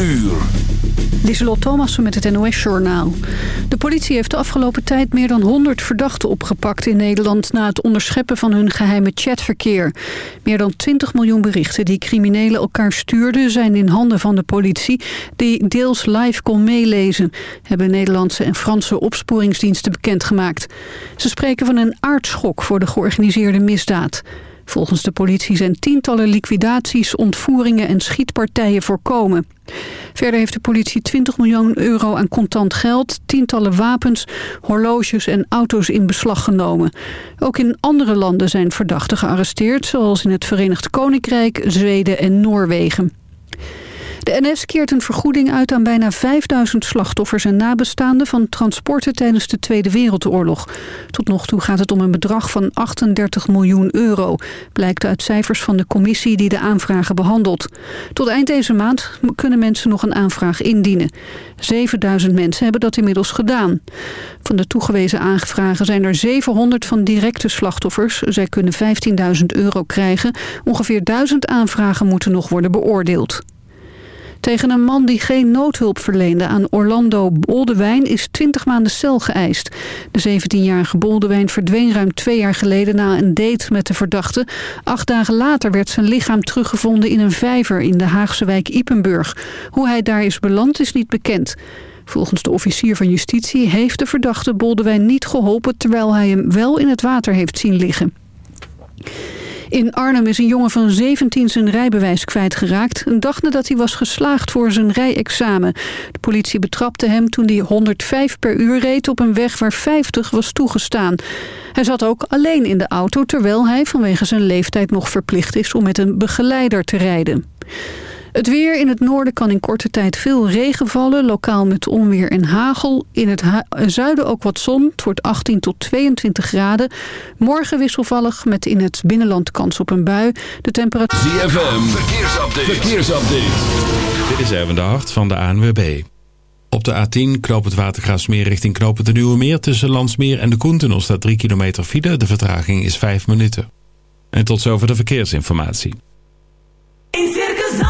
uur. Lieselot Thomassen met het NOS-journaal. De politie heeft de afgelopen tijd meer dan 100 verdachten opgepakt in Nederland... na het onderscheppen van hun geheime chatverkeer. Meer dan 20 miljoen berichten die criminelen elkaar stuurden... zijn in handen van de politie, die deels live kon meelezen... hebben Nederlandse en Franse opsporingsdiensten bekendgemaakt. Ze spreken van een aardschok voor de georganiseerde misdaad... Volgens de politie zijn tientallen liquidaties, ontvoeringen en schietpartijen voorkomen. Verder heeft de politie 20 miljoen euro aan contant geld, tientallen wapens, horloges en auto's in beslag genomen. Ook in andere landen zijn verdachten gearresteerd, zoals in het Verenigd Koninkrijk, Zweden en Noorwegen. De NS keert een vergoeding uit aan bijna 5000 slachtoffers en nabestaanden van transporten tijdens de Tweede Wereldoorlog. Tot nog toe gaat het om een bedrag van 38 miljoen euro, blijkt uit cijfers van de commissie die de aanvragen behandelt. Tot eind deze maand kunnen mensen nog een aanvraag indienen. 7000 mensen hebben dat inmiddels gedaan. Van de toegewezen aanvragen zijn er 700 van directe slachtoffers. Zij kunnen 15.000 euro krijgen. Ongeveer 1000 aanvragen moeten nog worden beoordeeld. Tegen een man die geen noodhulp verleende aan Orlando Boldewijn is 20 maanden cel geëist. De 17-jarige Boldewijn verdween ruim twee jaar geleden na een date met de verdachte. Acht dagen later werd zijn lichaam teruggevonden in een vijver in de Haagse wijk Ipenburg. Hoe hij daar is beland is niet bekend. Volgens de officier van justitie heeft de verdachte Boldewijn niet geholpen... terwijl hij hem wel in het water heeft zien liggen. In Arnhem is een jongen van 17 zijn rijbewijs kwijtgeraakt... een dag nadat hij was geslaagd voor zijn rijexamen. De politie betrapte hem toen hij 105 per uur reed... op een weg waar 50 was toegestaan. Hij zat ook alleen in de auto... terwijl hij vanwege zijn leeftijd nog verplicht is om met een begeleider te rijden. Het weer in het noorden kan in korte tijd veel regen vallen, lokaal met onweer en hagel. In het zuiden ook wat zon, het wordt 18 tot 22 graden. Morgen wisselvallig met in het binnenland kans op een bui. De temperatuur... ZFM, verkeersupdate. verkeersupdate. Dit is even de hart van de ANWB. Op de A10 Knoop het Watergraafsmeer richting Knoop het de Nieuwe Meer... tussen Landsmeer en de Koentunnel staat 3 kilometer file. De vertraging is 5 minuten. En tot zover de verkeersinformatie. In Circus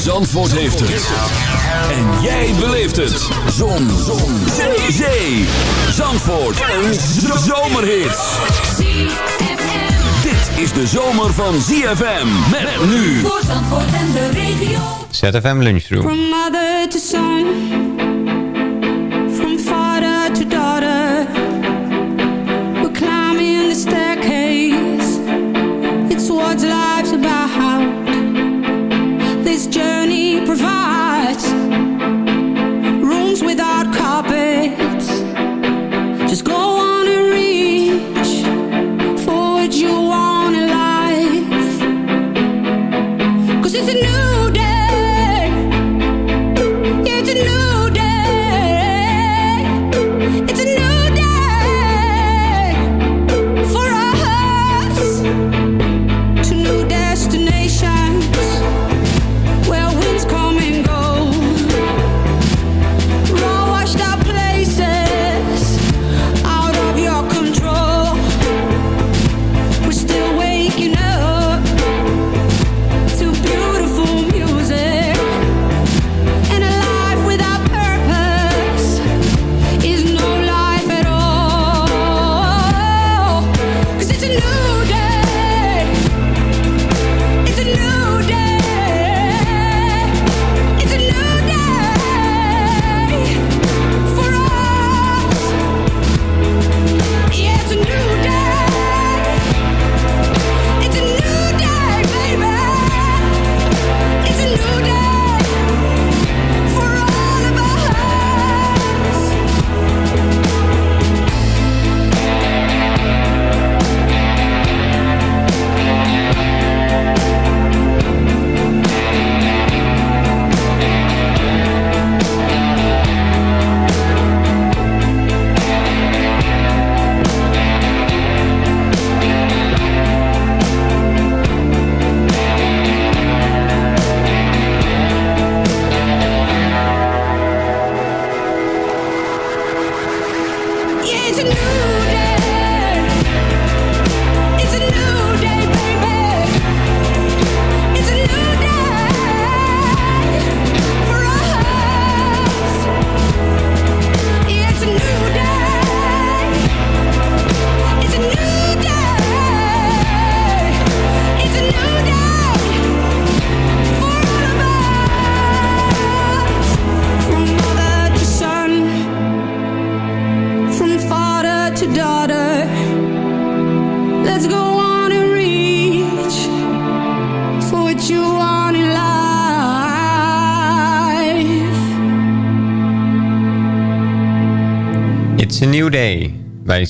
Zandvoort heeft het. En jij beleeft het. Zon. Zon. Zee. Zee. Zandvoort. Een zomerhit. Dit is de zomer van ZFM. Met nu. Voor Zandvoort en de regio. ZFM Lunchroom. From mother to son,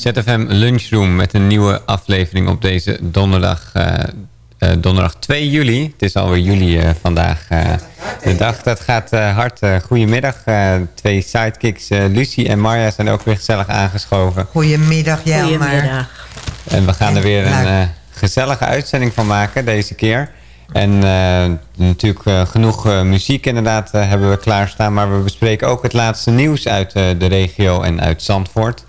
ZFM Lunchroom met een nieuwe aflevering op deze donderdag, uh, uh, donderdag 2 juli. Het is alweer juli uh, vandaag. de dag dat gaat hard. goedemiddag. twee sidekicks, Lucie en Marja zijn ook weer gezellig aangeschoven. Goedemiddag Jelmer. Goedemiddag. En we gaan er weer een gezellige uitzending van maken deze keer. En natuurlijk genoeg muziek inderdaad hebben we klaarstaan. Maar we bespreken ook het laatste nieuws uit de regio en uit Zandvoort.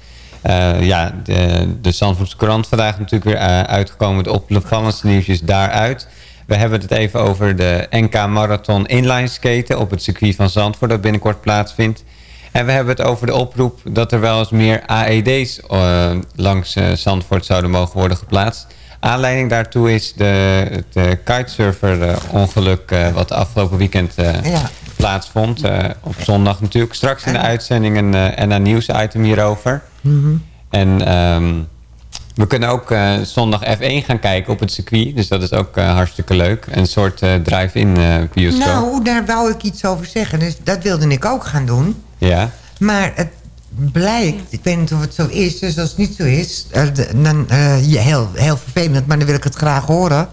Uh, ja, de, de Zandvoortse krant vandaag natuurlijk weer uh, uitgekomen. De opvallendste nieuwsjes daaruit. We hebben het even over de NK Marathon Inline Skaten op het circuit van Zandvoort dat binnenkort plaatsvindt. En we hebben het over de oproep dat er wel eens meer AED's uh, langs Zandvoort zouden mogen worden geplaatst. Aanleiding daartoe is de, de kitesurfer ongeluk wat afgelopen weekend ja. Plaatsvond. op zondag natuurlijk. Straks in de uitzending een NA Nieuws item hierover. Mhm. En ehm, we kunnen ook uh, zondag F1 gaan kijken op het circuit. Dus dat is ook uh, hartstikke leuk. Een soort uh, drive-in bioscoop. Nou, daar wou ik iets over zeggen. Dus dat wilde ik ook gaan doen. Ja. Maar het blijkt, ik weet niet of het zo is. Dus als het niet zo is, dan ja, heel, heel vervelend. Maar dan wil ik het graag horen.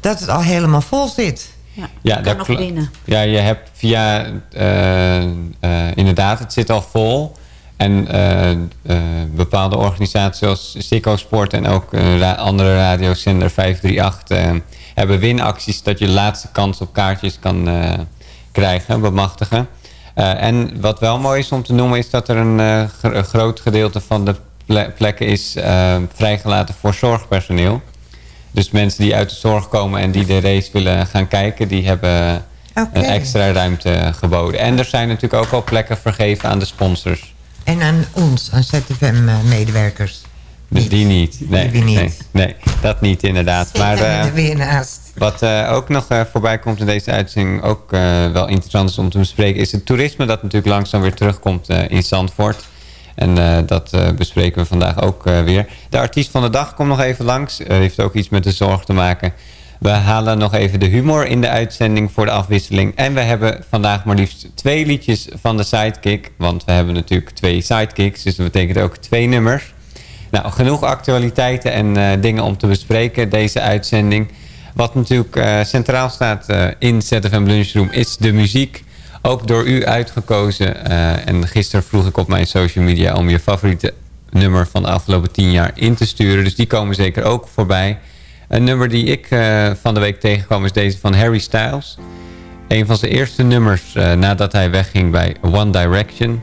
Dat het al helemaal vol zit. Ja, ja kan nog. Ja, je hebt via... inderdaad, het zit al vol... En uh, uh, bepaalde organisaties zoals Sico Sport en ook andere radiozender 538 hebben winacties dat je de laatste kans op kaartjes kan krijgen, bemachtigen. en wat wel mooi is om te noemen is dat er een, groot gedeelte van de plekken is vrijgelaten voor zorgpersoneel. Dus mensen die uit de zorg komen en die de race willen gaan kijken, die hebben okay. extra ruimte geboden. En er zijn natuurlijk ook al plekken vergeven aan de sponsors. En aan ons, aan ZFM-medewerkers. Dus die niet. Nee, die niet. Nee, nee, dat niet inderdaad. Maar uh, er weer naast. Wat uh, ook nog uh, voorbij komt in deze uitzending, ook wel interessant is om te bespreken, is het toerisme dat natuurlijk langzaam weer terugkomt in Zandvoort. En dat bespreken we vandaag ook weer. De artiest van de dag komt nog even langs. heeft ook iets met de zorg te maken. We halen nog even de humor in de uitzending voor de afwisseling. En we hebben vandaag maar liefst twee liedjes van de sidekick. Want we hebben natuurlijk twee sidekicks. Dus dat betekent ook twee nummers. Nou, genoeg actualiteiten en dingen om te bespreken deze uitzending. Wat natuurlijk centraal staat in ZFM Lunchroom is de muziek. Ook door u uitgekozen. en gisteren vroeg ik op mijn social media om je favoriete nummer van de afgelopen tien jaar in te sturen. Dus die komen zeker ook voorbij. Een nummer die ik uh, van de week tegenkwam is deze van Harry Styles. Een van zijn eerste nummers uh, nadat hij wegging bij One Direction.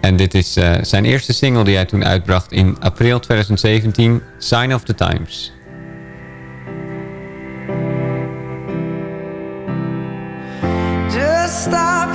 En dit is zijn eerste single die hij toen uitbracht in april 2017, Sign of the Times.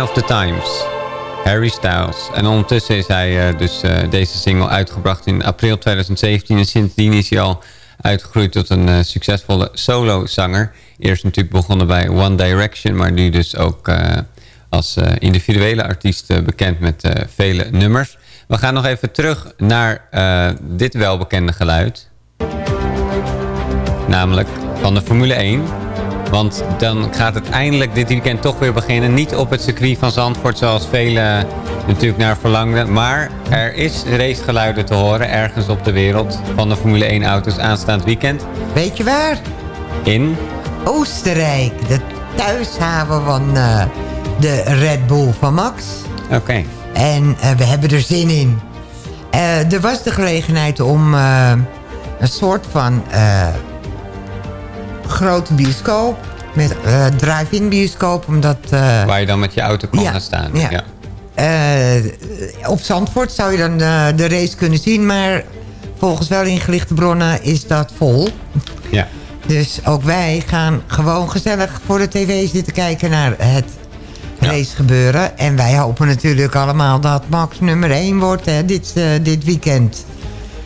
Of the Times. Harry Styles. En ondertussen is hij uh, dus uh, deze single uitgebracht in april 2017. En sindsdien is hij al uitgegroeid tot een uh, succesvolle solo-zanger. Eerst natuurlijk begonnen bij One Direction, maar nu dus ook als individuele artiest bekend met vele nummers. We gaan nog even terug naar dit welbekende geluid. Namelijk van de Formule 1. Want dan gaat het eindelijk dit weekend toch weer beginnen. Niet op het circuit van Zandvoort zoals velen natuurlijk naar verlangden. Maar er is racegeluiden te horen ergens op de wereld van de Formule 1 auto's aanstaand weekend. Weet je waar? In? Oostenrijk. De thuishaven van uh, de Red Bull van Max. Oké. En uh, we hebben er zin in. Uh, er was de gelegenheid om een soort van grote bioscoop. Met uh, drive-in bioscoop. Omdat, uh, Waar je dan met je auto kon gaan staan. Ja. ja. Uh, op Zandvoort zou je dan de, de, race kunnen zien. Maar volgens wel ingelichte bronnen is dat vol. Ja. Dus ook wij gaan gewoon gezellig voor de tv zitten kijken naar het race gebeuren. En wij hopen natuurlijk allemaal dat Max nummer 1 wordt hè, dit, dit weekend.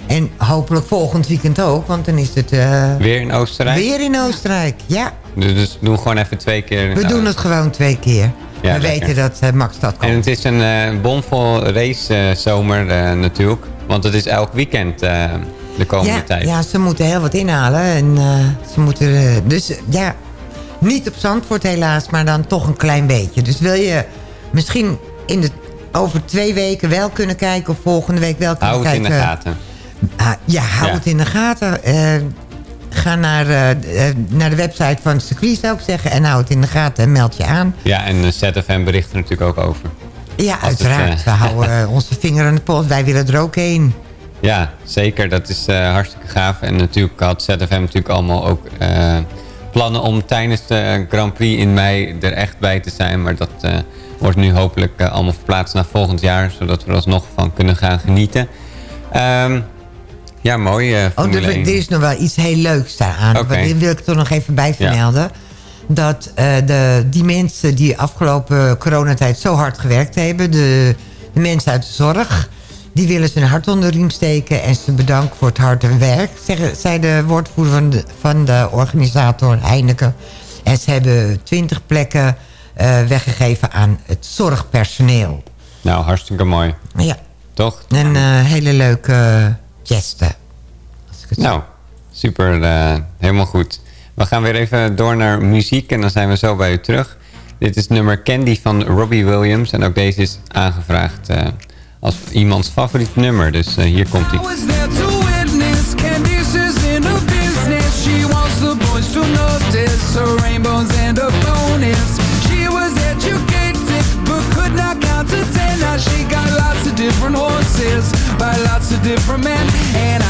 En hopelijk volgend weekend ook, want dan is het... Uh, weer in Oostenrijk? Weer in Oostenrijk, ja. Dus, dus doen gewoon even twee keer... We doen het gewoon twee keer. Ja, we weten dat uh, Max dat kan. En het is een uh, bomvol race zomer natuurlijk. Want het is elk weekend de komende ja, tijd. Ja, ze moeten heel wat inhalen. En ze moeten... dus ja, niet op Zandvoort helaas, maar dan toch een klein beetje. Dus wil je misschien in de, over twee weken wel kunnen kijken... of volgende week wel kunnen Hou kijken... In de gaten. Ah, ja, hou het in de gaten. Uh, ga naar, uh, naar de website van het circuit, zou ik zeggen. En hou het in de gaten en meld je aan. Ja, en ZFM bericht er natuurlijk ook over. Ja, uiteraard. Het, We houden onze vinger aan de pols. Wij willen er ook heen. Ja, zeker. Dat is hartstikke gaaf. En natuurlijk had ZFM natuurlijk allemaal ook plannen om tijdens de Grand Prix in mei er echt bij te zijn. Maar dat wordt nu hopelijk allemaal verplaatst naar volgend jaar. Zodat we er alsnog van kunnen gaan genieten. Um, ja, mooi. Uh, oh, er, er, is nog wel iets heel leuks daaraan. Okay. Dat wil ik toch nog even bij vermelden. Ja. Dat uh, de, die mensen die afgelopen coronatijd zo hard gewerkt hebben... de, de mensen uit de zorg... die willen ze een hart onder de riem steken... en ze bedanken voor het harde werk... Zei de woordvoerder van de, van de organisator Heineken. En ze hebben twintig plekken uh, weggegeven aan het zorgpersoneel. Nou, hartstikke mooi. Ja. Toch? En uh, hele leuke gesten. Nou, super. Uh, helemaal goed. We gaan weer even door naar muziek en dan zijn we zo bij u terug. Dit is nummer Candy van Robbie Williams. En ook deze is aangevraagd uh, als iemands favoriet nummer. Dus uh, hier komt hij. She wants the boys to notice her rainbows and her bonus. She was educated but could not count to ten. Now she got lots of different horses by lots of different men. And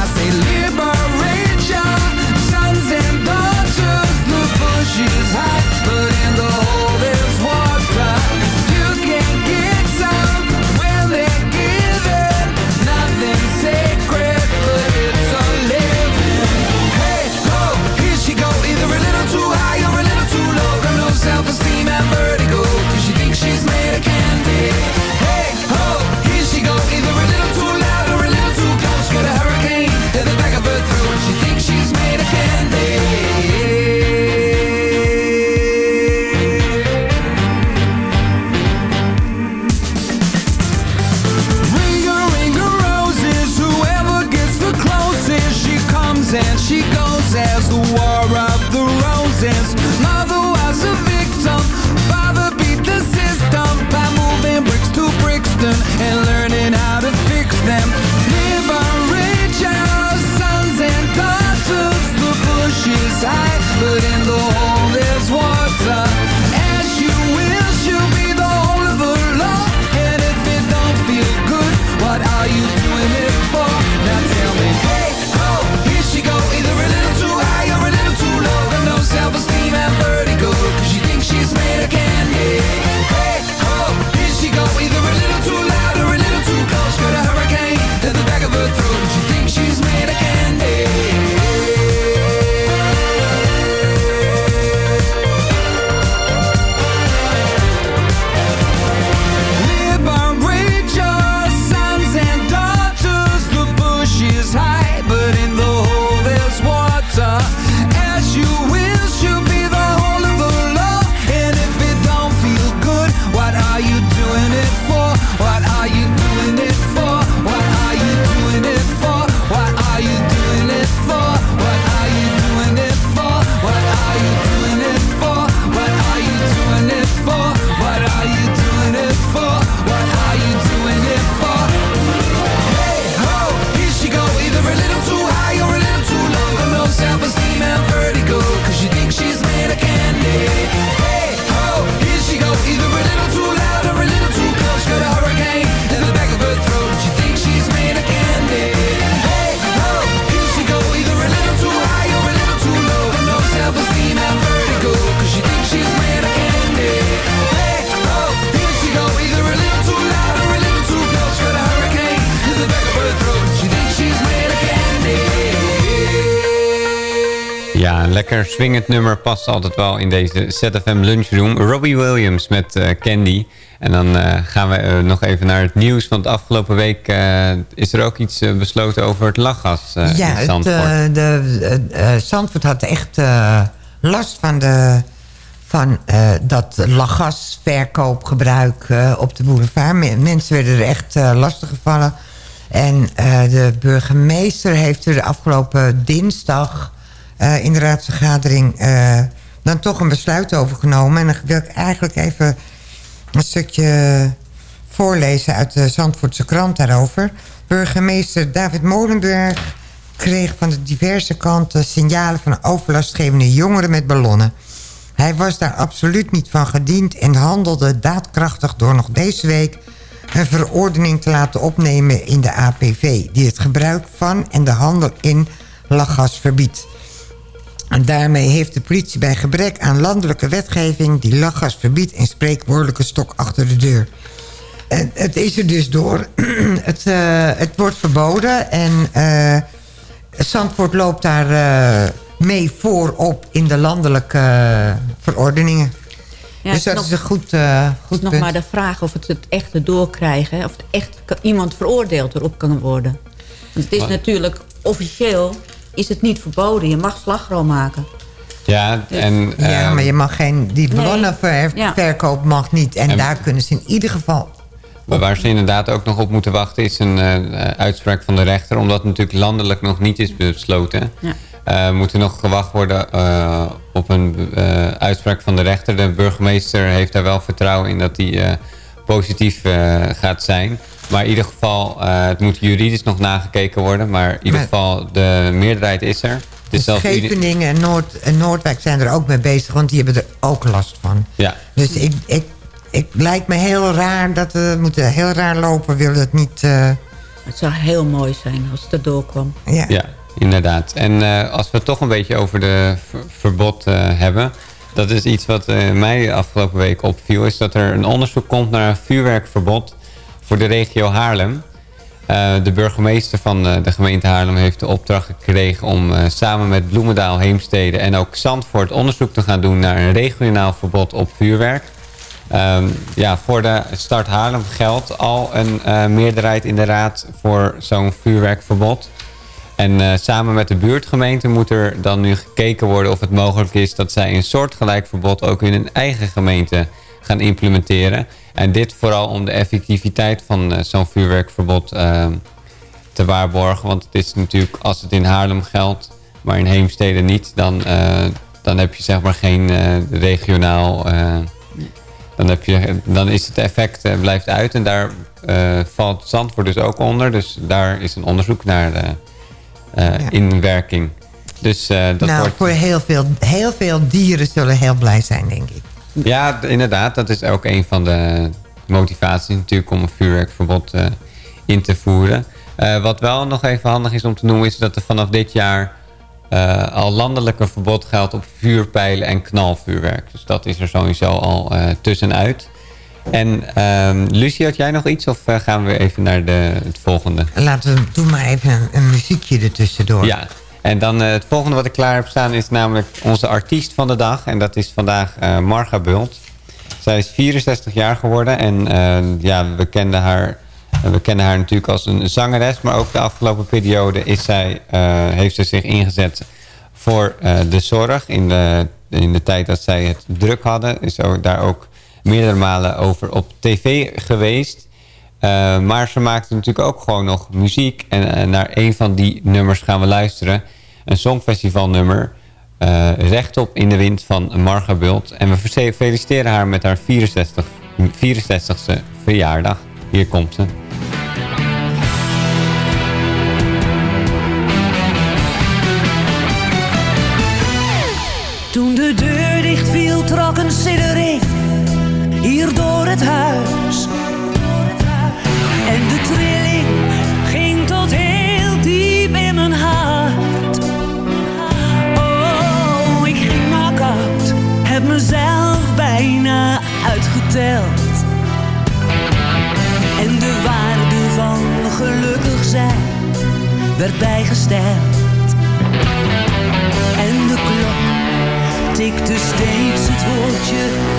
lekker swingend nummer past altijd wel in deze ZFM Lunchroom. Robbie Williams met uh, Candy. En dan uh, gaan we uh, nog even naar het nieuws. Want afgelopen week is er ook iets besloten over het lachgas ja, in Zandvoort. De, Zandvoort had echt last van, de, van dat lachgasverkoopgebruik op de boulevard. Mensen werden er echt lastig gevallen. En de burgemeester heeft er de afgelopen dinsdag uh, in de raadsvergadering uh, dan toch een besluit over genomen. En dan wil ik eigenlijk even een stukje voorlezen uit de Zandvoortse krant daarover. Burgemeester David Molenburg kreeg van de diverse kanten signalen van overlastgevende jongeren met ballonnen. Hij was daar absoluut niet van gediend en handelde daadkrachtig door nog deze week een verordening te laten opnemen in de APV... die het gebruik van en de handel in lachgas verbiedt. En daarmee heeft de politie bij gebrek aan landelijke wetgeving... die lachgas verbiedt een spreekwoordelijke stok achter de deur. En het is er dus door. het, uh, het wordt verboden en uh, Zandvoort loopt daar uh, mee voorop in de landelijke verordeningen. Ja, dus dat nog, is een goed, goed nog maar de vraag of het het echte doorkrijgen... of het echt iemand veroordeeld erop kan worden. Want het is natuurlijk officieel is het niet verboden. Je mag slagroom maken. Ja, dus- en, ja ehm, maar je mag geen, die ballonnenverkoop ja. mag niet. En, daar kunnen ze in ieder geval... Maar waar ze inderdaad ook nog op moeten wachten is een uh, uitspraak van de rechter. Omdat het natuurlijk landelijk nog niet is besloten. Ja. Uh, moet er nog gewacht worden uh, op een uitspraak van de rechter. De burgemeester heeft daar wel vertrouwen in dat die positief gaat zijn. Maar in ieder geval, uh, het moet juridisch nog nagekeken worden. Maar in ieder geval, de meerderheid is er. Dus Scheveningen en, Noord, en Noordwijk zijn er ook mee bezig. Want die hebben er ook last van. Ja. Dus ik, ik, ik lijkt me heel raar dat we moeten heel raar lopen. Willen het niet... Uh... Het zou heel mooi zijn als het erdoor kwam. Ja, ja inderdaad. En uh, als we het toch een beetje over de verbod hebben... Dat is iets wat mij afgelopen week opviel. Is dat er een onderzoek komt naar een vuurwerkverbod voor de regio Haarlem. Uh, de burgemeester van uh, de gemeente Haarlem heeft de opdracht gekregen om uh, samen met Bloemendaal, Heemstede en ook Zandvoort onderzoek te gaan doen naar een regionaal verbod op vuurwerk. Um, ja, voor de start Haarlem geldt al een meerderheid in de raad voor zo'n vuurwerkverbod. En samen met de buurtgemeente moet er dan nu gekeken worden of het mogelijk is dat zij een soortgelijk verbod ook in hun eigen gemeente gaan implementeren. En dit vooral om de effectiviteit van uh, zo'n vuurwerkverbod uh, te waarborgen. Want het is natuurlijk, als het in Haarlem geldt, maar in Heemstede niet... dan, uh, dan heb je zeg maar geen regionaal... dan, heb je, dan is het effect blijft uit en daar valt Zandvoort dus ook onder. Dus daar is een onderzoek naar ja. in werking. Dus, dat nou, wordt... voor heel veel, heel veel dieren zullen heel blij zijn, denk ik. Ja, inderdaad. Dat is ook een van de motivaties natuurlijk om een vuurwerkverbod uh, in te voeren. Uh, wat wel nog even handig is om te noemen is dat er vanaf dit jaar uh, al landelijk een verbod geldt op vuurpijlen en knalvuurwerk. Dus dat is er sowieso al tussenuit. En um, Lucie, had jij nog iets of gaan we even naar de, het volgende? Laten we doen maar even een, een muziekje ertussendoor. Ja, en dan uh, het volgende wat ik klaar heb staan is namelijk onze artiest van de dag. En dat is vandaag uh, Marga Bult. Zij is 64 jaar geworden en uh, ja, we kenden haar... We kennen haar natuurlijk als een zangeres, maar ook de afgelopen periode is zij, heeft ze zich ingezet voor de zorg. In de, in de tijd dat zij het druk hadden, is ook, daar ook meerdere malen over op tv geweest. Maar ze maakte natuurlijk ook gewoon nog muziek. En naar een van die nummers gaan we luisteren een songfestivalnummer. Uh, rechtop in de wind van Marga Bult. En we feliciteren haar met haar 64, 64ste verjaardag. Hier komt ze. werd bijgesteld. En de klok tikte steeds het woordje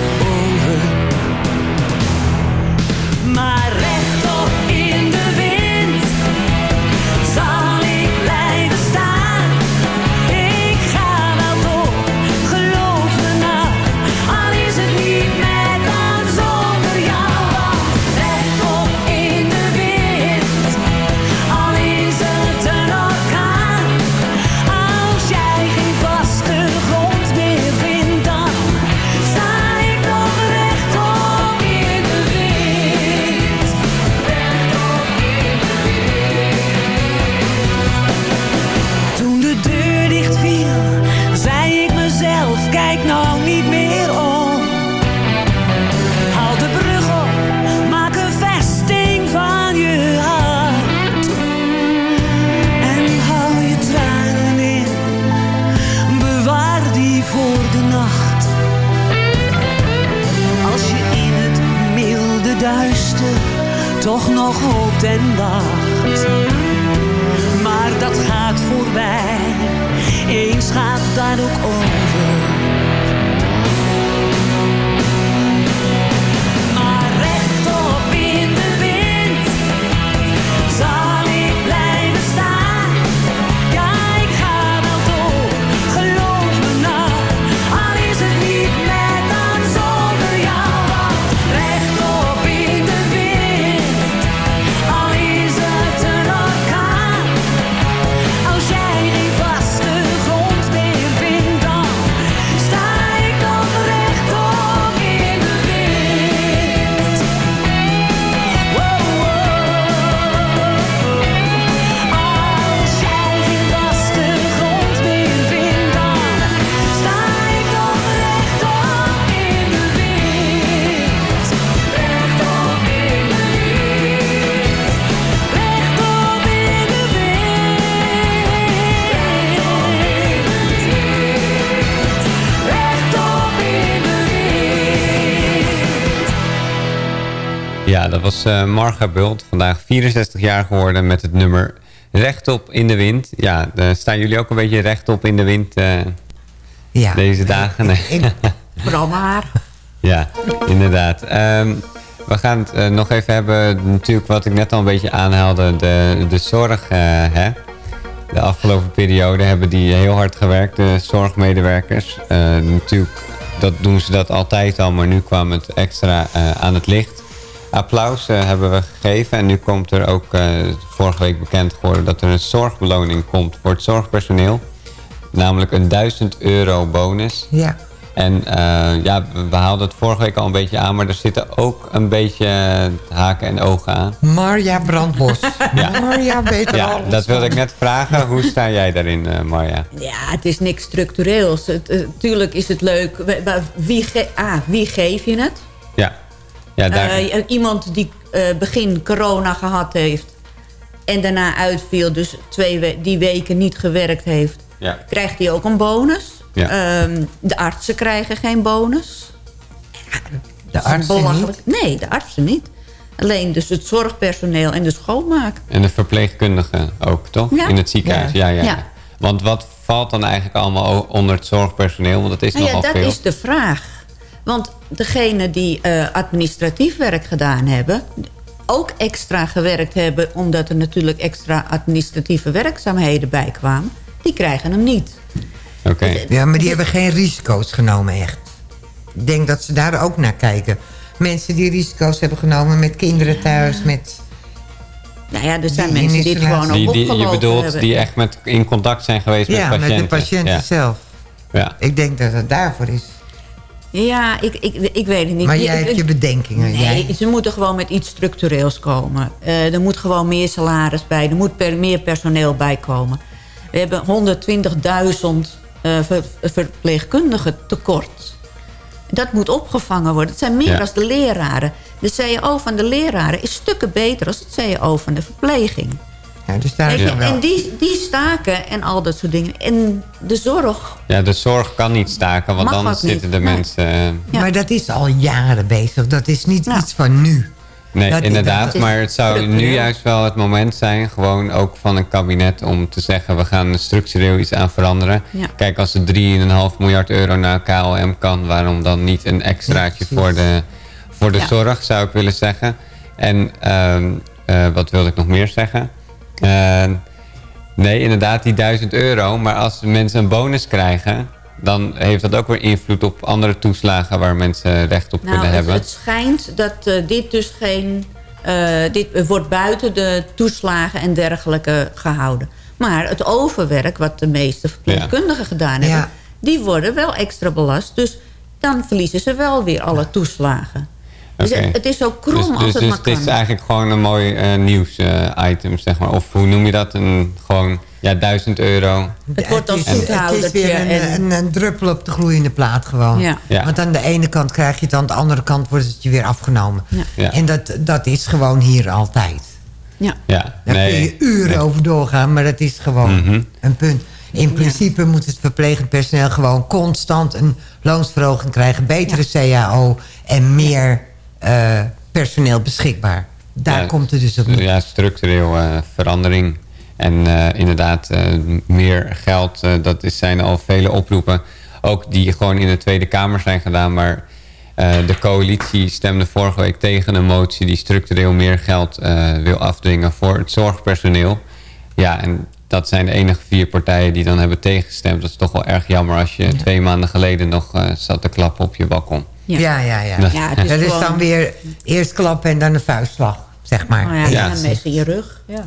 Ja, dat was eh Marga Bult. Vandaag 64 jaar geworden met het nummer Rechtop in de Wind. Ja, daar staan jullie ook een beetje rechtop in de wind eh, Ja. deze dagen? Nee. Vooral maar. Ja, inderdaad. Ehm, we gaan het eh, nog even hebben, natuurlijk wat ik net al een beetje aanhaalde, de, de zorg. hè? De afgelopen periode hebben die heel hard gewerkt, de zorgmedewerkers. Natuurlijk dat doen ze dat altijd al, maar nu kwam het extra aan het licht. Applaus eh, hebben we gegeven en nu komt er ook eh, vorige week bekend geworden dat er een zorgbeloning komt voor het zorgpersoneel. Namelijk een 1000 euro bonus. Ja. En eh, ja, we haalden het vorige week al een beetje aan, maar er zitten ook een beetje haken en ogen aan. Marja Brandbos. Marja weet Ja, alles dat wilde van. ik net vragen. Hoe sta jij daarin, eh, Marja? Ja, het is niks structureels. Het, tuurlijk is het leuk. Wie, ge ah, wie geef je het? Ja, ja daar, Eh, iemand die eh, begin corona gehad heeft... en daarna uitviel, dus twee we- die weken niet gewerkt heeft... ja. krijgt hij ook een bonus. Ja. Ehm, de artsen krijgen geen bonus. De artsen Belachelijk. Nee, de artsen niet. Alleen dus het zorgpersoneel en de schoonmaak. En de verpleegkundigen ook, toch? Ja. In het ziekenhuis, ja. Ja, ja. Ja. Want wat valt dan eigenlijk allemaal onder het zorgpersoneel? Want dat is Nou ja, nogal dat veel. is de vraag. Want degenen die eh, administratief werk gedaan hebben... ook extra gewerkt hebben... omdat er natuurlijk extra administratieve werkzaamheden bij kwamen... die krijgen hem niet. Oké. Ja, maar die hebben geen risico's genomen echt. Ik denk dat ze daar ook naar kijken. Mensen die risico's hebben genomen met kinderen thuis, met... Nou ja, er zijn Die mensen die het gewoon Die, die, je bedoelt hebben. die echt met, in contact zijn geweest Ja, met met patiënten? de patiënten ja. zelf. Ja. Ik denk dat het daarvoor is. Ja, ik, ik, ik weet het niet. Maar jij ik- hebt je bedenkingen. Nee, Jij, ze moeten gewoon met iets structureels komen. Eh, er moet gewoon meer salaris bij. Er moet per, meer personeel bij komen. We hebben 120.000 eh, ver- verpleegkundigen tekort. Dat moet opgevangen worden. Het zijn meer Ja. dan de leraren. De CAO van de leraren is stukken beter dan het CAO van de verpleging. Ja, dus daar je. En die, die staken en al dat soort dingen. En de zorg. ja, de zorg kan niet staken, want dan zitten de mensen... eh, Ja. Maar dat is al jaren bezig. Dat is niet Ja. iets van nu. Nee, Dat- inderdaad. maar het zou nu juist wel het moment zijn, gewoon ook van een kabinet, om te zeggen we gaan er structureel iets aan veranderen. Ja. Kijk, als er 3,5 miljard euro naar KLM kan, waarom dan niet een extraatje voor de, voor de Ja. zorg, zou ik willen zeggen. En ehm, eh, wat wilde ik nog meer zeggen? Eh, nee, inderdaad, die 1000 euro. Maar als mensen een bonus krijgen, dan heeft dat ook weer invloed op andere toeslagen waar mensen recht op Nou, kunnen het, hebben. het schijnt dat eh, dit dus geen... eh, dit wordt buiten de toeslagen en dergelijke gehouden. Maar het overwerk, wat de meeste verpleegkundigen gedaan hebben... Ja. die worden wel extra belast. Dus dan verliezen ze wel weer alle toeslagen. Dus het, het is ook krom dus, als dus, het dus maar het kan. is eigenlijk gewoon een mooi eh, nieuws-item, zeg maar. Of hoe noem je dat? Een, gewoon, ja, 1000 euro. Het wordt als is, het is weer een, en- een, een druppel op de gloeiende plaat gewoon. Ja. Ja. Want aan de ene kant krijg je het, aan de andere kant wordt het je weer afgenomen. Ja. Ja. En dat, dat is gewoon hier altijd. Ja. Ja, Daar kun je uren nee. over doorgaan, maar dat is gewoon Mhm. een punt. In principe moet het verplegend personeel gewoon constant een loonsverhoging krijgen. Betere CAO en meer eh, personeel beschikbaar. Daar Ja, komt het dus op neer. Ja, structureel eh, verandering. En eh, inderdaad, meer geld, dat is, zijn al vele oproepen. Ook die gewoon in de Tweede Kamer zijn gedaan. Maar de coalitie stemde vorige week tegen een motie... die structureel meer geld wil afdwingen voor het zorgpersoneel. Ja, en dat zijn de enige vier partijen die dan hebben tegengestemd. Dat is toch wel erg jammer als je twee maanden geleden nog zat te klappen op je balkon. Ja. Ja, ja, ja. Ja, Ja, het is dat is dan weer eerst klappen en dan een vuistslag, zeg maar. Nou ja, Ja. en een mes in je rug. Ja.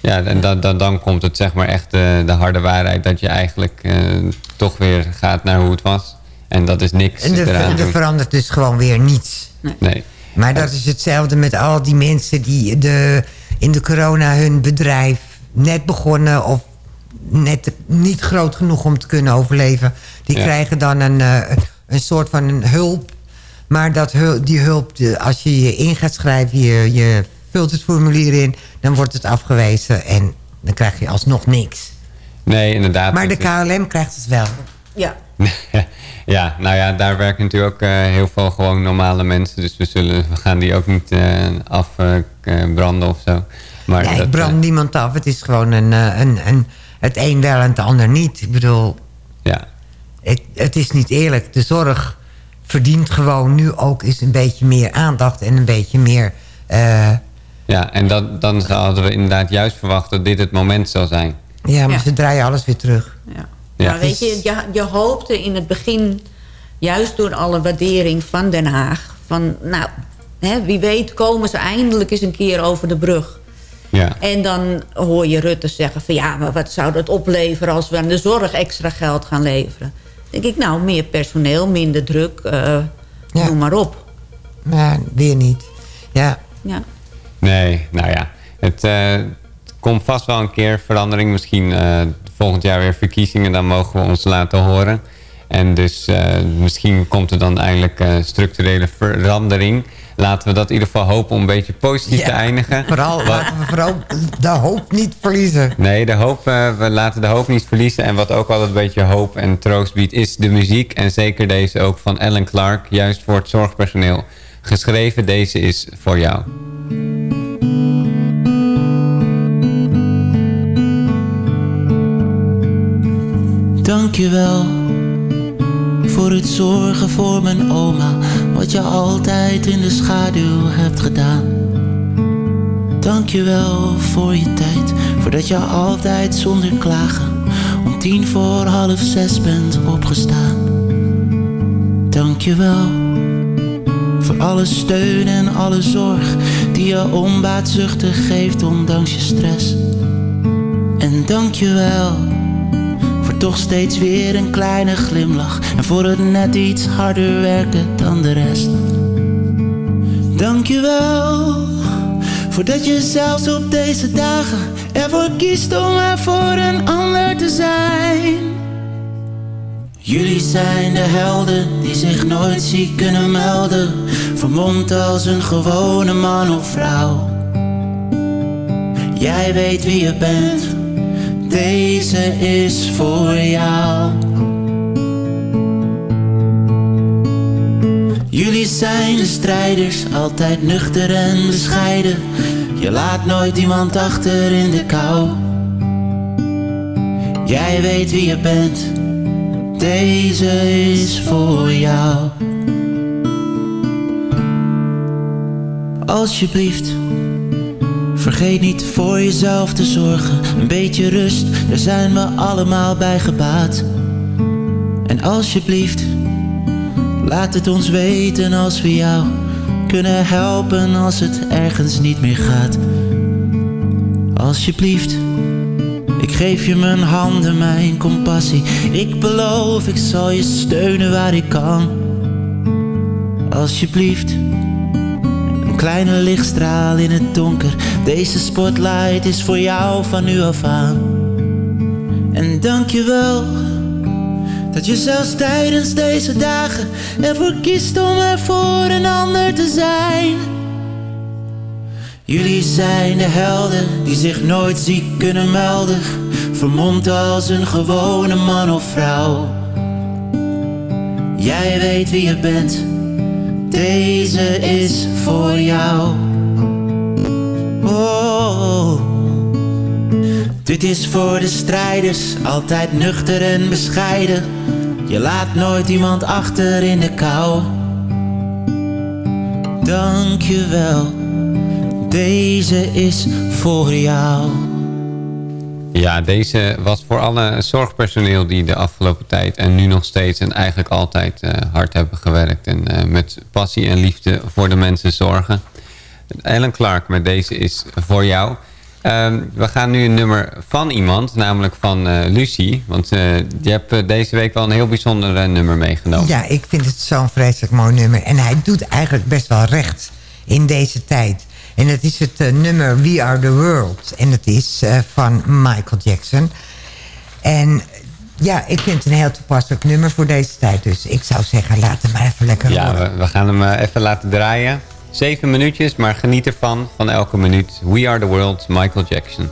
Ja, en dan, dan, dan komt het zeg maar echt de, de harde waarheid... dat je eigenlijk eh, toch weer gaat naar hoe het was. En dat is niks En er, er verandert dus gewoon weer niets. Nee. Maar dat is hetzelfde met al die mensen die de, in de corona hun bedrijf net begonnen... of net niet groot genoeg om te kunnen overleven. Die Ja. krijgen dan een, eh, een soort van een hulp. Maar dat hul- die hulp, de- als je je in gaat schrijven... Je, je vult het formulier in, dan wordt het afgewezen... en dan krijg je alsnog niks. Nee, inderdaad. Maar de KLM krijgt het wel. Ja. ja, nou ja, daar werken natuurlijk ook eh, heel veel gewoon normale mensen. Dus we, zullen, we gaan die ook niet eh afbranden of zo. Maar ja, dat, ik brand eh, niemand af. Het is gewoon een, eh, een, een, het een wel en het ander niet. Ik bedoel, ja. het, het is niet eerlijk. De zorg verdient gewoon nu ook eens een beetje meer aandacht... en een beetje meer... eh, ja, en dat, dan hadden we inderdaad juist verwacht dat dit het moment zou zijn. ja, maar Ja. ze draaien alles weer terug. Ja. Ja. Maar weet je, je, je hoopte in het begin, juist door alle waardering van Den Haag... van nou, hè, wie weet komen ze eindelijk eens een keer over de brug. Ja. En dan hoor je Rutte zeggen van... ja, maar wat zou dat opleveren als we aan de zorg extra geld gaan leveren? Denk ik, nou, meer personeel, minder druk, eh, Ja. noem maar op. Maar weer niet. Ja, Ja. Nee, nou ja. Het eh, komt vast wel een keer verandering. Misschien eh, volgend jaar weer verkiezingen. Dan mogen we ons laten horen. En dus eh, misschien komt er dan eindelijk eh, structurele verandering. Laten we dat in ieder geval hopen om een beetje positief Ja, te eindigen. vooral, Wat- laten we vooral de hoop niet verliezen. Nee, de hoop, eh, we laten de hoop niet verliezen. En wat ook altijd een beetje hoop en troost biedt, is de muziek. En zeker deze ook van Ellen Clark, juist voor het zorgpersoneel. Geschreven, deze is voor jou. Dankjewel voor het zorgen voor mijn oma, wat je altijd in de schaduw hebt gedaan. Dankjewel voor je tijd, voordat je altijd zonder klagen om tien voor half zes bent opgestaan. Dankjewel voor alle steun en alle zorg die je onbaatzuchtig geeft ondanks je stress. En dankjewel voor toch steeds weer een kleine glimlach en voor het net iets harder werken dan de rest. Dankjewel voordat je zelfs op deze dagen ervoor kiest om er voor een ander te zijn. Jullie zijn de helden die zich nooit ziek kunnen melden, vermomd als een gewone man of vrouw. Jij weet wie je bent, deze is voor jou. Jullie zijn de strijders, altijd nuchter en bescheiden. Je laat nooit iemand achter in de kou. Jij weet wie je bent, deze is voor jou. Alsjeblieft, vergeet niet voor jezelf te zorgen. Een beetje rust, daar zijn we allemaal bij gebaat. En alsjeblieft, laat het ons weten als we jou kunnen helpen als het ergens niet meer gaat. Alsjeblieft, ik geef je mijn handen, mijn compassie. Ik beloof, ik zal je steunen waar ik kan. Alsjeblieft, kleine lichtstraal in het donker. Deze spotlight is voor jou van nu af aan. En dank je wel dat je zelfs tijdens deze dagen ervoor kiest om er voor een ander te zijn. Jullie zijn de helden die zich nooit ziek kunnen melden. Vermomd als een gewone man of vrouw. Jij weet wie je bent, deze is voor jou. Oh. Dit is voor de strijders, altijd nuchter en bescheiden. Je laat nooit iemand achter in de kou. Dank je wel, deze is voor jou. Ja, deze was voor alle zorgpersoneel die de afgelopen tijd en nu nog steeds en eigenlijk altijd uh, hard hebben gewerkt. En uh, met passie en liefde voor de mensen zorgen. Ellen Clark met deze is voor jou. Um, we gaan nu een nummer van iemand, namelijk van uh, Lucie. Want je hebt deze week wel een heel bijzonder nummer meegenomen. Ja, ik vind het zo'n vreselijk mooi nummer. En hij doet eigenlijk best wel recht in deze tijd. En het is het nummer We Are The World. En het is van Michael Jackson. En ja, ik vind het een heel toepasselijk nummer voor deze tijd. Dus ik zou zeggen, laat hem maar even lekker ja. Ja, we, we, gaan hem even laten draaien. Zeven minuutjes, maar geniet ervan, van elke minuut. We Are The World, Michael Jackson.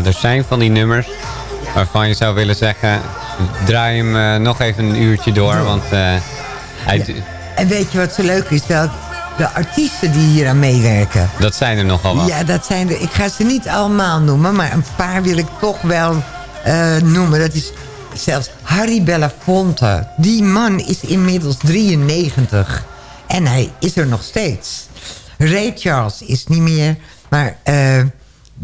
Ja, er zijn van die nummers waarvan je zou willen zeggen... draai hem uh, nog even een uurtje door, want uh, hij... Ja. En weet je wat zo leuk is? Wel, de artiesten die hier aan meewerken. Dat zijn er nogal wat. Ja, dat zijn er. Ik ga ze niet allemaal noemen, maar een paar wil ik toch wel uh, noemen. Dat is zelfs Harry Belafonte. Die man is inmiddels 93. En hij is er nog steeds. Ray Charles is niet meer, maar... Uh,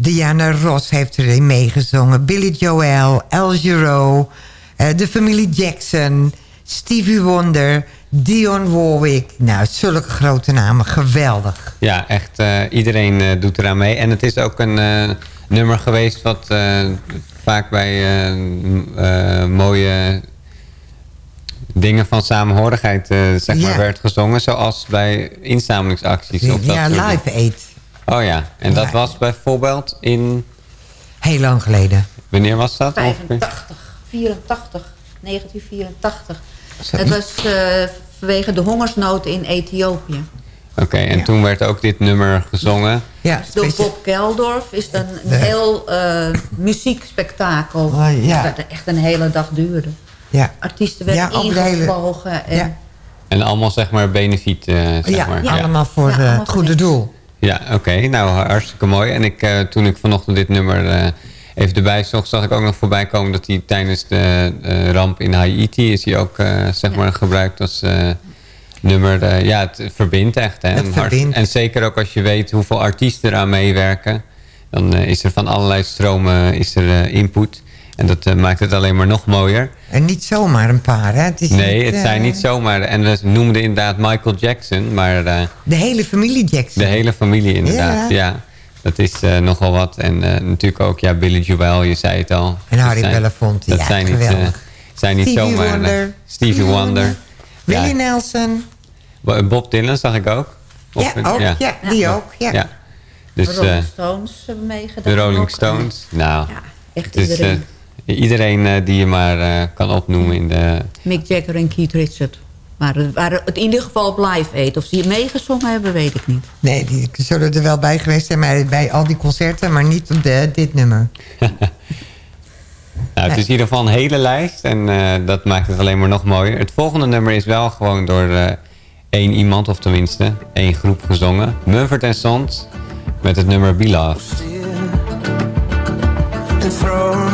Diana Ross heeft erin meegezongen. Billy Joel, El Giro, uh, de familie Jackson, Stevie Wonder, Dion Warwick. Nou, zulke grote namen. Geweldig. Ja, echt uh, iedereen uh, doet eraan mee. En het is ook een nummer geweest wat vaak bij mooie dingen van samenhorigheid zeg maar, werd gezongen. Zoals bij inzamelingsacties. Ja, ja Live Aid. Oh ja, en dat was bijvoorbeeld in... Heel lang geleden. Wanneer was dat? 85, 84, 1984. Het was uh, vanwege de hongersnood in Ethiopië. Oké, okay, en ja. toen werd ook dit nummer gezongen. Ja, Door Bob Geldorf is dan een heel uh, muziekspektakel. Oh, ja. Dat echt een hele dag duurde. Ja. Artiesten werden ja, ingevlogen. Hele... En... Ja. en allemaal zeg maar benefiet. Uh, zeg ja, maar. ja, allemaal voor ja, het goede doel. Ja, oké. Okay. Nou, hartstikke mooi. En ik, uh, toen ik vanochtend dit nummer uh, even erbij zocht... zag ik ook nog voorbij komen dat hij tijdens de uh, ramp in Haiti... is hij ook zeg maar gebruikt als nummer. ja, het verbindt echt. Hè? Het verbindt. En zeker ook als je weet hoeveel artiesten eraan meewerken... dan is er van allerlei stromen is er, input... En dat uh, maakt het alleen maar nog mooier. En niet zomaar een paar, hè? Het is nee, niet, het zijn niet zomaar. En we noemden inderdaad Michael Jackson, maar... Uh, de hele familie Jackson. De hele familie, inderdaad, ja. ja. Dat is uh, nogal wat. En natuurlijk ook, ja, Billy Joel, je zei het al. En Harry Belafonte, dat ja, zijn geweldig. Niet, zijn niet Stevie zomaar... Wonder. Stevie Wonder. Willie Nelson. Bob Dylan zag ik ook. Of, ja, ook, ja. ja, die ook, ja. ja. Dus, de Rolling Stones hebben meegedaan. De Rolling Stones, nou... Ja, echt iedereen. Iedereen uh, die je maar uh, kan opnoemen in de... Mick Jagger en Keith Richards. Maar het waren in ieder geval op live eet. Of ze hier meegezongen hebben, weet ik niet. Nee, die zullen er wel bij geweest zijn maar bij al die concerten. Maar niet op de, dit nummer. nou, het is in ieder geval een hele lijst. En uh, dat maakt het alleen maar nog mooier. Het volgende nummer is wel gewoon door één iemand, of tenminste één groep gezongen. Mumford Sons met het nummer Beloved. enthroned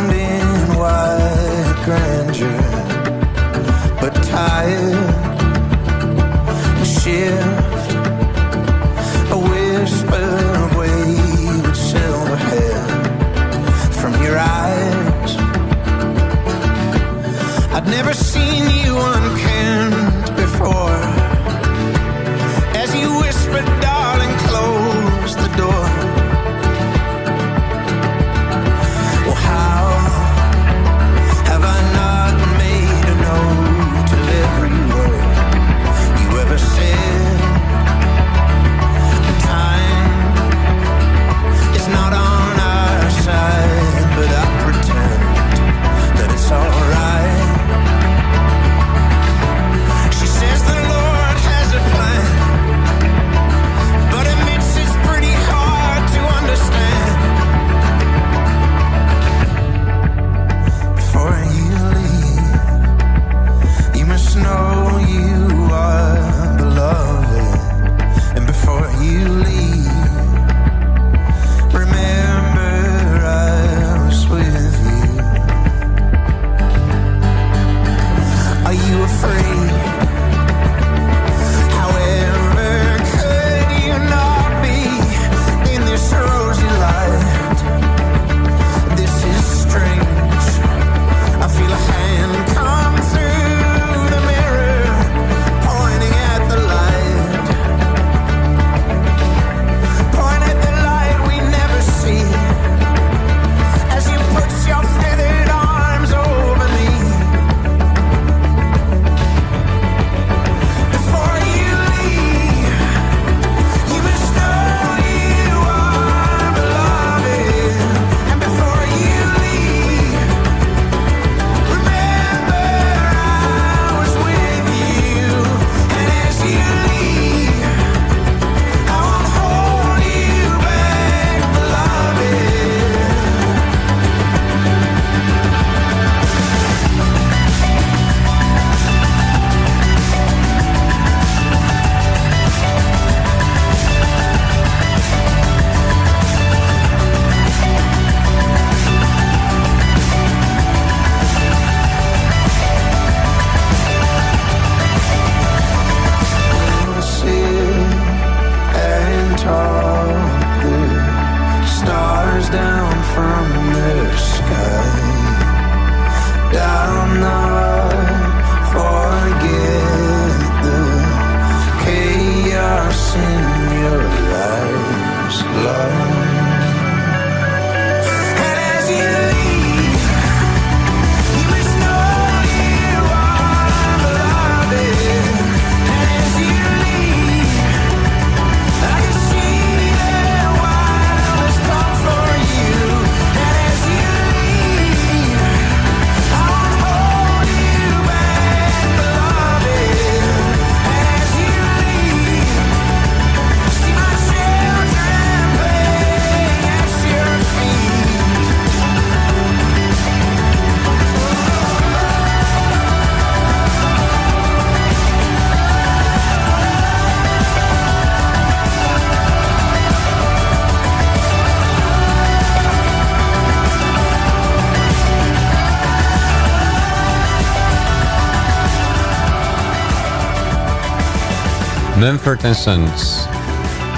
Mumford Sons.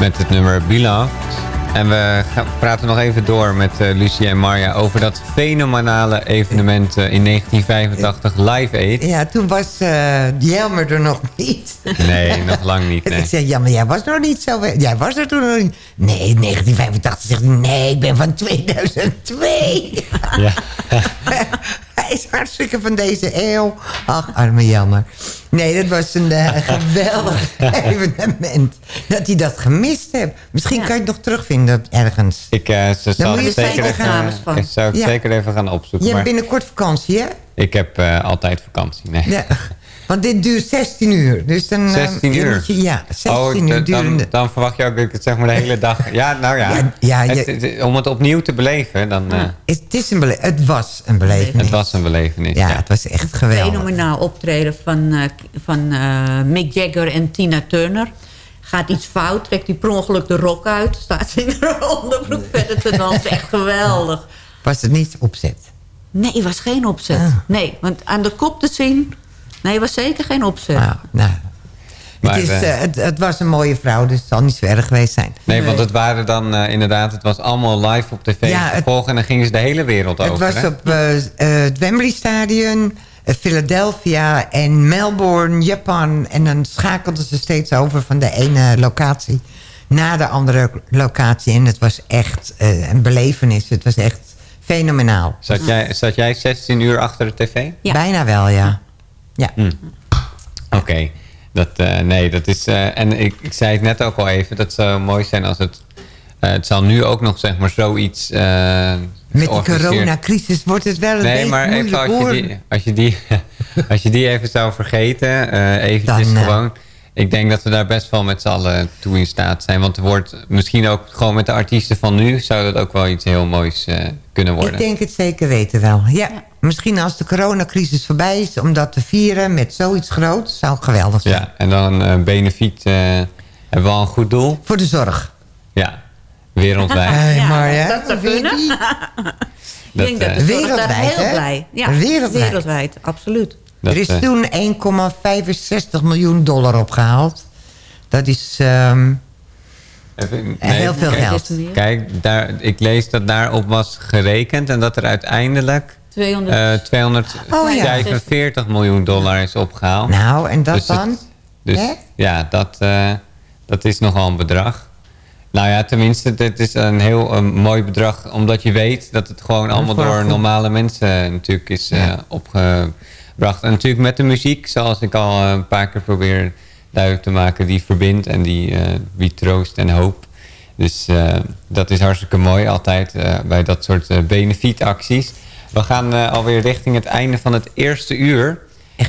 Met het nummer Beloved. En we gaan, praten nog even door met uh, Lucie en Marja over dat fenomenale evenement uh, in 1985, Live Aid. Ja, toen was uh, Jelmer er nog niet. Nee, nog lang niet. Nee. ik zei, ja, maar jij was nog niet zo... Jij was er toen nog niet. Nee, 1985 zegt hij, nee, ik ben van 2002. Ja. hij is hartstikke van deze eeuw. Ach, arme Jelmer. Nee, dat was een uh, geweldig evenement. Dat hij dat gemist heeft. Misschien kan je het nog terugvinden ergens. Ik, uh, ze zal zeker, even, van. Ik zou het ja. zeker even gaan opzoeken. Je hebt binnenkort vakantie, hè? Ik heb uh, altijd vakantie, nee. Ja. Want dit duurt 16 uur. Dus dan, 16 uur? Je, ja, 16 oh, uur dan, dan, verwacht je ook dat ik het zeg maar de hele dag... Ja, nou ja. ja, ja je, het, om het opnieuw te beleven, dan... Uh, het, is een bele het was een belevenis. Het was een belevenis, ja. het was echt geweldig. Fenomenaal optreden van, uh, van uh, Mick Jagger en Tina Turner. Gaat iets fout, trekt hij per ongeluk de rok uit. Staat ze in de onderbroek verder te dansen. Echt geweldig. Was het niet opzet? Nee, het was geen opzet. Ah. Nee, want aan de kop te zien Nee, het was zeker geen opzet. Nou, nou. Maar, het, is, uh, het, het, was een mooie vrouw, dus het zal niet zo erg geweest zijn. Nee, want het waren dan uh, inderdaad... het was allemaal live op tv ja, te volgen... en dan gingen ze de hele wereld het over. Het was op uh, het Wembley Stadion, Philadelphia en Melbourne, Japan... en dan schakelden ze steeds over van de ene locatie... naar de andere locatie. En het was echt een belevenis. Het was echt fenomenaal. Zat jij, zat jij 16 uur achter de tv? Ja. Bijna wel, ja. Ja. Hm. Oké. Dat, uh, nee, dat is... Uh, en ik, ik zei het net ook al even. Dat zou mooi zijn als het... Uh, het zal nu ook nog zeg maar zoiets... Met de coronacrisis wordt het wel een nee, maar even als je, die, als, je die, als je die even zou vergeten... eventjes Dan, gewoon... Ik denk dat we daar best wel met z'n allen toe in staat zijn. Want er wordt misschien ook gewoon met de artiesten van nu... zou dat ook wel iets heel moois kunnen worden. Ik denk het zeker weten wel, ja. ja. Misschien als de coronacrisis voorbij is... om dat te vieren met zoiets groot, zou geweldig zijn. Ja, en dan uh, benefiet uh, hebben we al een goed doel. Voor de zorg. Ja, wereldwijd. Hey, ja, maar, ja, dat zou kunnen. Ik denk dat de wereldwijd, daar heel blij. Ja, wereldwijd. wereldwijd, absoluut. Dat, er is uh, toen 1,65 miljoen dollar opgehaald. Dat is... Um, Nee, heel veel geld. Kijk, daar, ik lees dat daarop was gerekend... en dat er uiteindelijk 200... Uh, 245 oh, ja. miljoen dollar is opgehaald. Nou, en dat dus dan? Het, dus, ja, dat, uh, dat is nogal een bedrag. Nou ja, tenminste, dit is een heel een mooi bedrag. Omdat je weet dat het gewoon allemaal door normale mensen natuurlijk is uh, ja. Opgebracht. En natuurlijk met de muziek, zoals ik al een paar keer probeer duidelijk te maken... die verbindt en die uh, biedt troost en hoop. Dus uh, dat is hartstikke mooi altijd uh, bij dat soort benefietacties. We gaan alweer richting het einde van het eerste uur.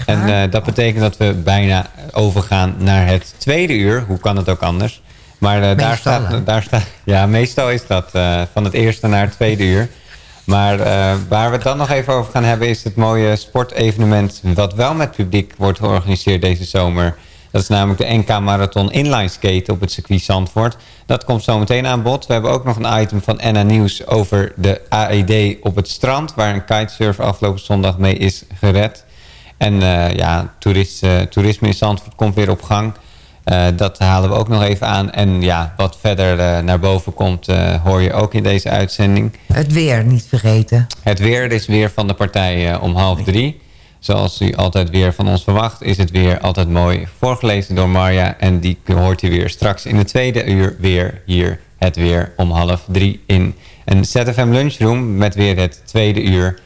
En dat betekent dat we bijna overgaan naar het tweede uur. Hoe kan het ook anders? Maar daar, staat, daar staat... Ja, meestal is dat van het eerste naar het tweede uur. Maar waar we het dan nog even over gaan hebben... is het mooie sportevenement... wat wel met publiek wordt georganiseerd deze zomer... Dat is namelijk de NK Marathon Inline Skate op het circuit Zandvoort. Dat komt zo meteen aan bod. We hebben ook nog een item van NA Nieuws over de AED op het strand... waar een kitesurf afgelopen zondag mee is gered. En uh, ja, toerist, uh, toerisme in Zandvoort komt weer op gang. Uh, dat halen we ook nog even aan. En ja, wat verder naar boven komt, hoor je ook in deze uitzending. Het weer niet vergeten. Het weer is weer van de partij om half drie. Zoals u altijd weer van ons verwacht, is het weer altijd mooi voorgelezen door Marja. En die hoort u weer straks in de tweede uur weer hier het weer om half drie in een ZFM Lunchroom met weer het tweede uur.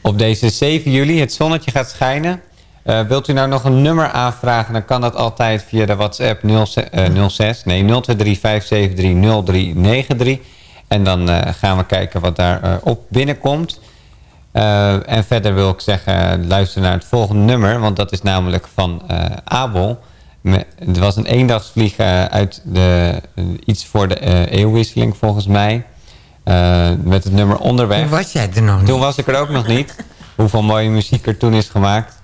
Op deze 7 juli, het zonnetje gaat schijnen. Uh, wilt u nou nog een nummer aanvragen, dan kan dat altijd via de WhatsApp 06, uh, 06 nee 0235730393. En dan uh, gaan we kijken wat daar uh, op binnenkomt. Uh, en verder wil ik zeggen, luister naar het volgende nummer. Want dat is namelijk van Abel. Het was een eendagsvlieg uit de, iets voor de eeuwwisseling volgens mij. met het nummer Onderweg. Toen was jij er nog niet. Toen was ik er ook nog niet. Hoeveel mooie muziek er toen is gemaakt.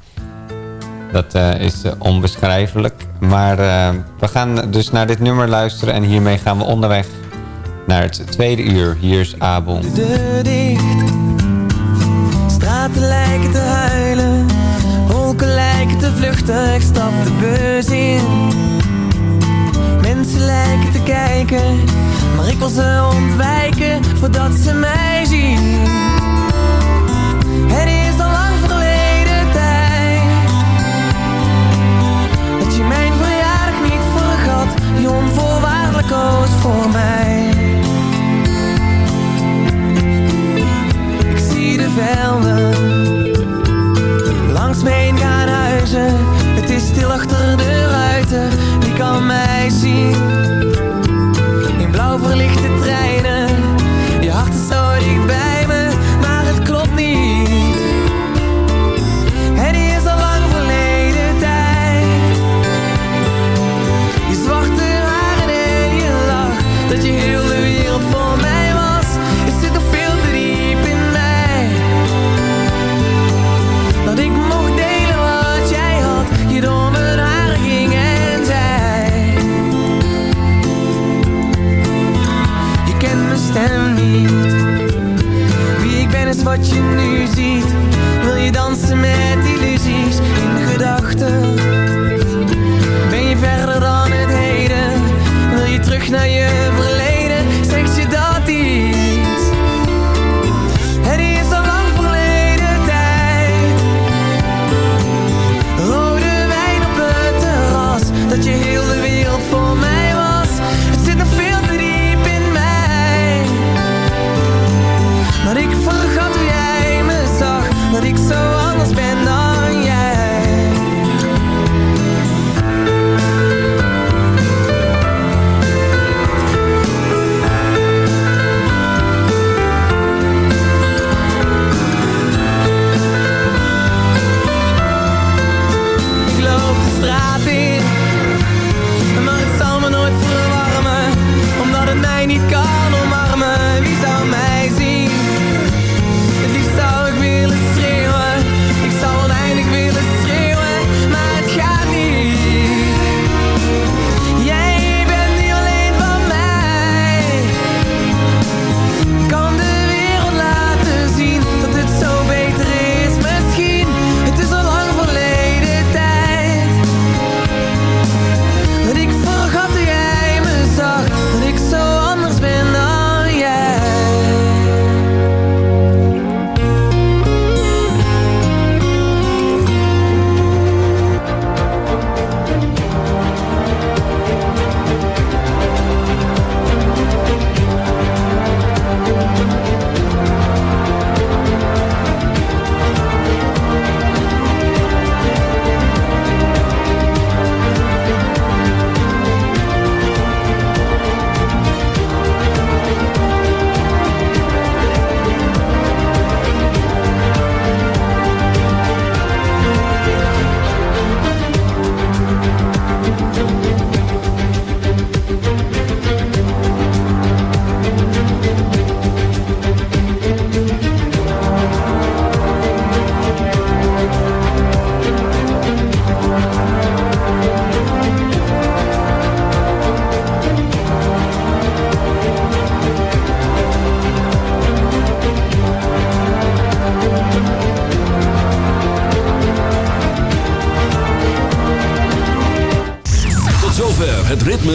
Dat uh, is eh, onbeschrijfelijk. Maar eh, we gaan dus naar dit nummer luisteren en hiermee gaan we onderweg naar het tweede uur. Hier is avond. De dicht, straten lijken te huilen, wolken lijken te vluchten, ik stap de beurs in. Mensen lijken te kijken, maar ik wil ze ontwijken voordat ze mij zien.